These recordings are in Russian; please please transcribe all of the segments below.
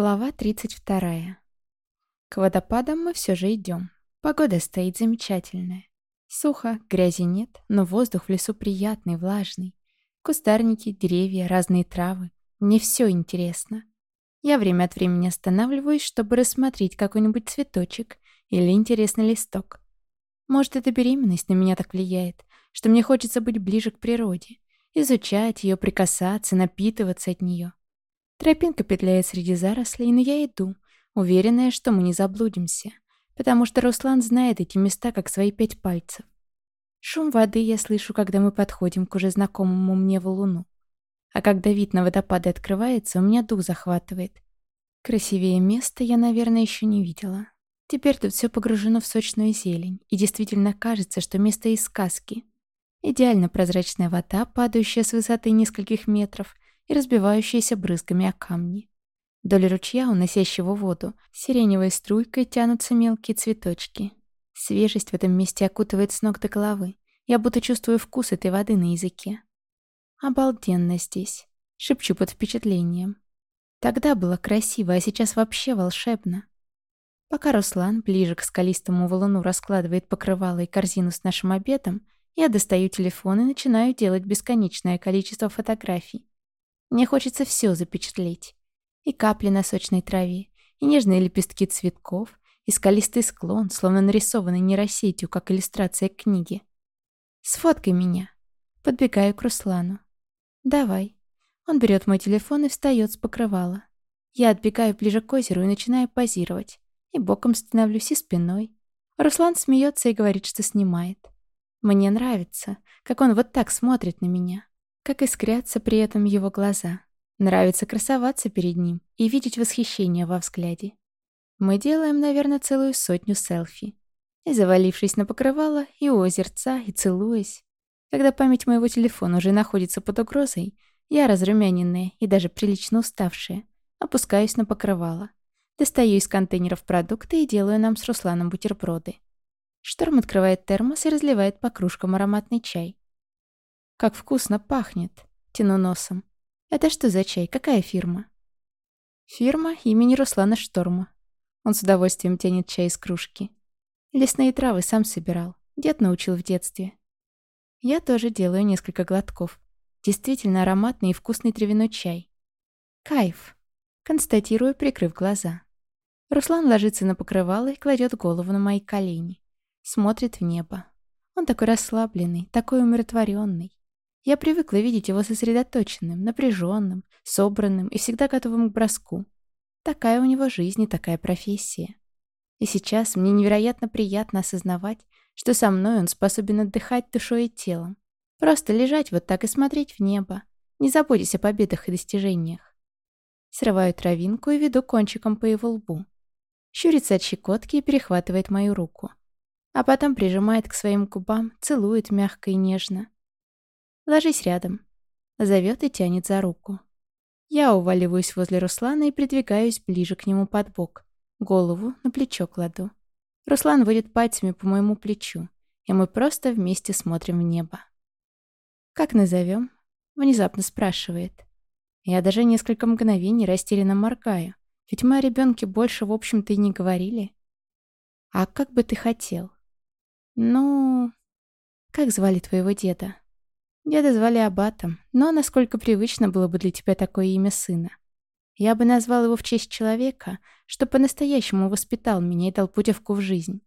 Глава 32. К водопадам мы все же идем. Погода стоит замечательная. Сухо, грязи нет, но воздух в лесу приятный, влажный. Кустарники, деревья, разные травы. Мне все интересно. Я время от времени останавливаюсь, чтобы рассмотреть какой-нибудь цветочек или интересный листок. Может, эта беременность на меня так влияет, что мне хочется быть ближе к природе, изучать ее, прикасаться, напитываться от нее. Тропинка петляет среди зарослей, но я иду, уверенная, что мы не заблудимся, потому что Руслан знает эти места как свои пять пальцев. Шум воды я слышу, когда мы подходим к уже знакомому мне валуну. А когда вид на водопады открывается, у меня дух захватывает. Красивее места я, наверное, еще не видела. Теперь тут все погружено в сочную зелень, и действительно кажется, что место из сказки. Идеально прозрачная вода, падающая с высоты нескольких метров — и разбивающиеся брызгами о камни. Вдоль ручья, уносящего воду, сиреневой струйкой тянутся мелкие цветочки. Свежесть в этом месте окутывает с ног до головы. Я будто чувствую вкус этой воды на языке. Обалденно здесь. Шепчу под впечатлением. Тогда было красиво, а сейчас вообще волшебно. Пока Руслан ближе к скалистому валуну раскладывает покрывало и корзину с нашим обедом, я достаю телефон и начинаю делать бесконечное количество фотографий. Мне хочется все запечатлеть. И капли на сочной траве, и нежные лепестки цветков, и скалистый склон, словно нарисованный нейросетью, как иллюстрация книги. «Сфоткай меня». Подбегаю к Руслану. «Давай». Он берет мой телефон и встает с покрывала. Я отбегаю ближе к озеру и начинаю позировать. И боком становлюсь, и спиной. Руслан смеется и говорит, что снимает. Мне нравится, как он вот так смотрит на меня как искрятся при этом его глаза. Нравится красоваться перед ним и видеть восхищение во взгляде. Мы делаем, наверное, целую сотню селфи. И завалившись на покрывало, и у озерца, и целуясь. Когда память моего телефона уже находится под угрозой, я, разрумяненная и даже прилично уставшая, опускаюсь на покрывало. Достаю из контейнеров продукты и делаю нам с Русланом бутерброды. Шторм открывает термос и разливает по кружкам ароматный чай. Как вкусно пахнет. Тяну носом. Это что за чай? Какая фирма? Фирма имени Руслана Шторма. Он с удовольствием тянет чай из кружки. Лесные травы сам собирал. Дед научил в детстве. Я тоже делаю несколько глотков. Действительно ароматный и вкусный травяной чай. Кайф. Констатирую, прикрыв глаза. Руслан ложится на покрывало и кладет голову на мои колени. Смотрит в небо. Он такой расслабленный, такой умиротворенный. Я привыкла видеть его сосредоточенным, напряженным, собранным и всегда готовым к броску. Такая у него жизнь и такая профессия. И сейчас мне невероятно приятно осознавать, что со мной он способен отдыхать душой и телом. Просто лежать вот так и смотреть в небо, не заботясь о победах и достижениях. Срываю травинку и веду кончиком по его лбу. Щурится от щекотки и перехватывает мою руку. А потом прижимает к своим губам, целует мягко и нежно. Ложись рядом. Зовет и тянет за руку. Я уваливаюсь возле Руслана и придвигаюсь ближе к нему под бок. Голову на плечо кладу. Руслан водит пальцами по моему плечу, и мы просто вместе смотрим в небо. «Как назовем?» — внезапно спрашивает. Я даже несколько мгновений растерянно моргаю, ведь мы о ребенке больше, в общем-то, и не говорили. «А как бы ты хотел?» «Ну...» «Как звали твоего деда?» Деда звали Абатом, но насколько привычно было бы для тебя такое имя сына. Я бы назвал его в честь человека, что по-настоящему воспитал меня и дал путевку в жизнь.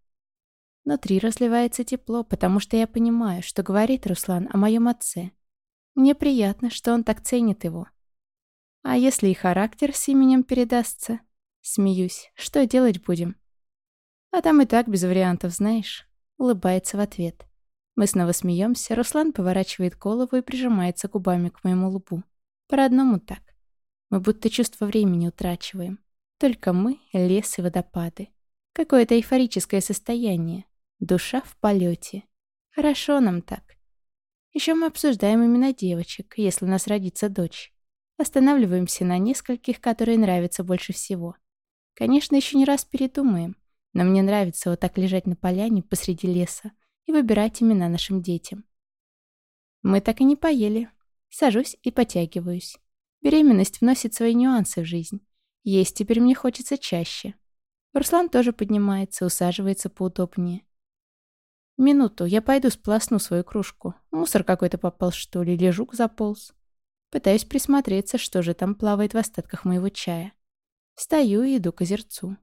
Внутри разливается тепло, потому что я понимаю, что говорит Руслан о моем отце. Мне приятно, что он так ценит его. А если и характер с именем передастся? Смеюсь. Что делать будем? А там и так без вариантов, знаешь. Улыбается в ответ. Мы снова смеемся, Руслан поворачивает голову и прижимается губами к моему лбу. По-родному так. Мы будто чувство времени утрачиваем. Только мы, лес и водопады. Какое-то эйфорическое состояние. Душа в полете. Хорошо нам так. Еще мы обсуждаем имена девочек, если у нас родится дочь. Останавливаемся на нескольких, которые нравятся больше всего. Конечно, еще не раз передумаем, но мне нравится вот так лежать на поляне посреди леса, и выбирать имена нашим детям. Мы так и не поели. Сажусь и потягиваюсь. Беременность вносит свои нюансы в жизнь. Есть теперь мне хочется чаще. Руслан тоже поднимается, усаживается поудобнее. Минуту, я пойду сплосну свою кружку. Мусор какой-то попал, что ли, или жук заполз. Пытаюсь присмотреться, что же там плавает в остатках моего чая. Встаю и иду к озерцу.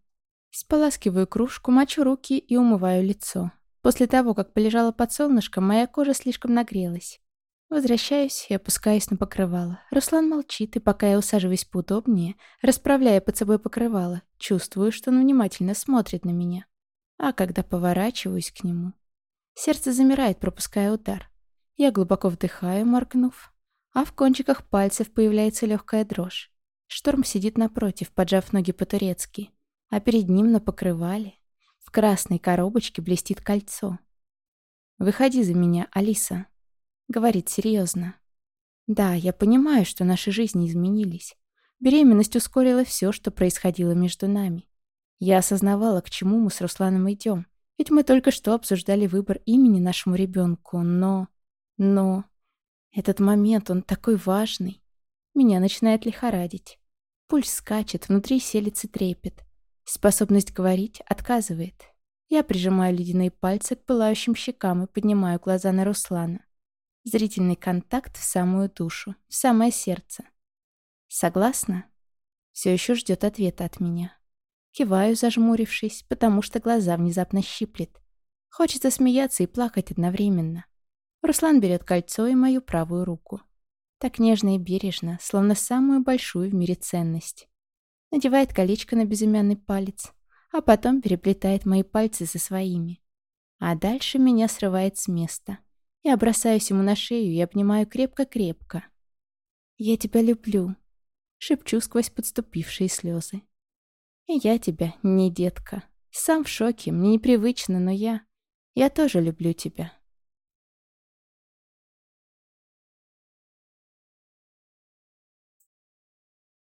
Споласкиваю кружку, мочу руки и умываю лицо. После того, как полежала под солнышком, моя кожа слишком нагрелась. Возвращаюсь и опускаюсь на покрывало. Руслан молчит, и пока я усаживаюсь поудобнее, расправляя под собой покрывало, чувствую, что он внимательно смотрит на меня. А когда поворачиваюсь к нему, сердце замирает, пропуская удар. Я глубоко вдыхаю, моргнув, а в кончиках пальцев появляется легкая дрожь. Шторм сидит напротив, поджав ноги по-турецки, а перед ним на покрывале в красной коробочке блестит кольцо. «Выходи за меня, Алиса», — говорит серьезно. «Да, я понимаю, что наши жизни изменились. Беременность ускорила все, что происходило между нами. Я осознавала, к чему мы с Русланом идем, ведь мы только что обсуждали выбор имени нашему ребенку, но... Но... Этот момент, он такой важный. Меня начинает лихорадить. Пульс скачет, внутри селится трепет. Способность говорить отказывает. Я прижимаю ледяные пальцы к пылающим щекам и поднимаю глаза на Руслана. Зрительный контакт в самую душу, в самое сердце. Согласна? Все еще ждет ответа от меня. Киваю, зажмурившись, потому что глаза внезапно щиплет. Хочется смеяться и плакать одновременно. Руслан берет кольцо и мою правую руку. Так нежно и бережно, словно самую большую в мире ценность надевает колечко на безымянный палец, а потом переплетает мои пальцы со своими. А дальше меня срывает с места. Я бросаюсь ему на шею и обнимаю крепко-крепко. «Я тебя люблю», — шепчу сквозь подступившие слезы. «И я тебя, не детка. Сам в шоке, мне непривычно, но я... Я тоже люблю тебя».